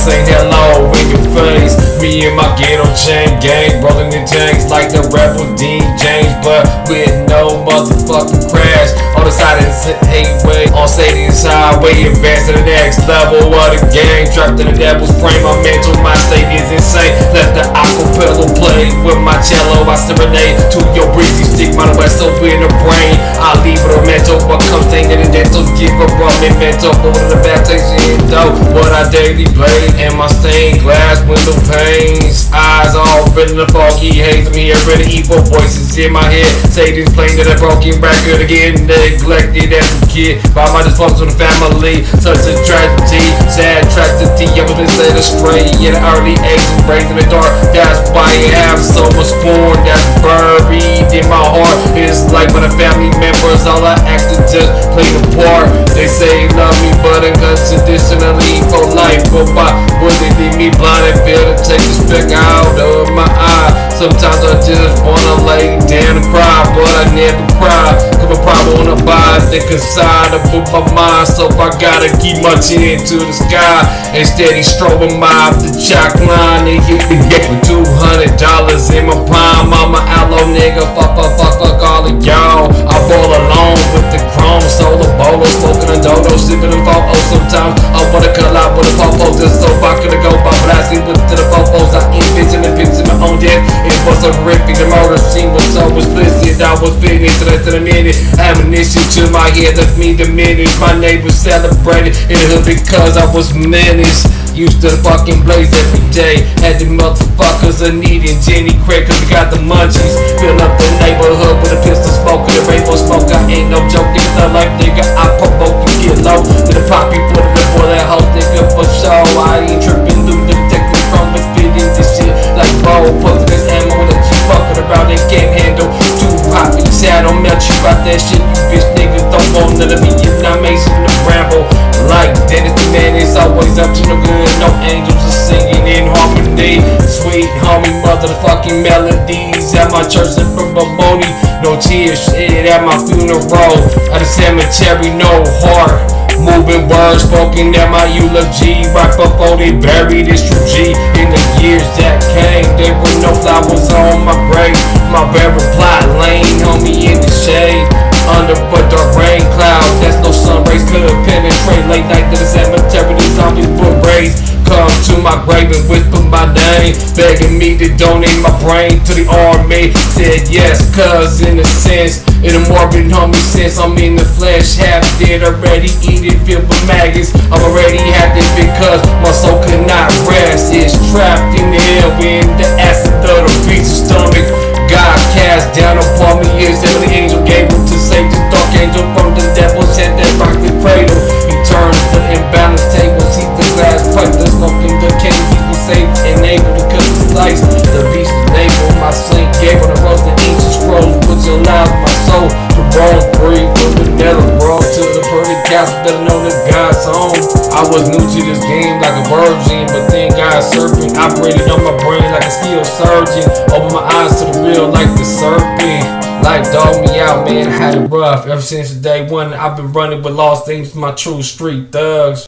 say hello in your face. Me and my ghetto chain gang, rolling in tanks like the rebel James, but with no motherfucking crash. On the side of the eight way, on Satan's highway, advance to the next level of the game. Trapped in the devil's frame, my mental, my state is insane. Let the acapella play with my cello, I serenade to your my west so in the brain. I leave it a mental, what comes thing in the dental, give a rum and mental, for the taste in dough. What I daily blade, and my stained glass window panes. Eyes all red in the foggy haze, I'm the evil voices in my head. Satan's playing to the broken record again, neglected as a kid by my dysfunctional family. Such a tragedy, sad tragedy. I in an early age, raised in the dark. That's why I have so much scorn that's buried in my heart. It's like when a family members, all I act is just play the part. They say love me, but unconditionally for life. But why would they leave me blind and feel to take the speck out of my eye? Sometimes I just wanna lay down and cry, but I never cry. Cause my problem wanna buy, think inside of my mind. So I gotta keep my chin to the sky and steady strobing my the chalk line the gate with two hundred dollars in my palm. I'm a outlaw nigga, fuck, fuck, fuck, fuck all of y'all. I ball alone less than a minute. Ammunition to my head left me diminished. My neighbors celebrated in the hood because I was menaced. Used to the fucking blaze every day. Had the motherfuckers a needing Jenny Craig cause we got the munchies. Fill up the neighborhood with a pistol smoke and a rainbow smoke. I ain't no joke, it's the life nigga. I provoke you get low. To the poppy put it up for that whole nigga for show. I ain't tripping, do the detective from the spit in this shit like bow. Posing this ammo that you fucking around and can't handle. Too hot for your saddle, melt you out that shit. You bitch niggas don't want none of me. If not Mason the Rambo. Like Dennis the man, it's always up to no good. No angels are singing in harmony. Sweet homie, motherfucking melodies at my church in Bamoni. No tears shed at my funeral. At the cemetery, no heart. Moving words spoken at my eulogy. Right before they buried this true G. In the years that came, there were no flowers on my grave. My But the rain cloud, that's no sun rays could penetrate. Late night the cemetery, the zombies were raised. Come to my grave and whisper my name, begging me to donate my brain to the army. Said yes, cause in a sense, in a morbid homie sense, I'm in the flesh, half dead already, eating filled with maggots. I'm already this because my soul could not rest. It's trapped in the hell in the acid of the beast's stomach. God cast down upon me is every soul free nether world to the pretty castle better known as God's home. I was new to this game like a virgin, but then God's serpent operated on my brain like a skilled surgeon. Open my eyes to the real like the serpent. Life dogged me out, man. I had it rough ever since the day one. I've been running with lost things, my true street thugs.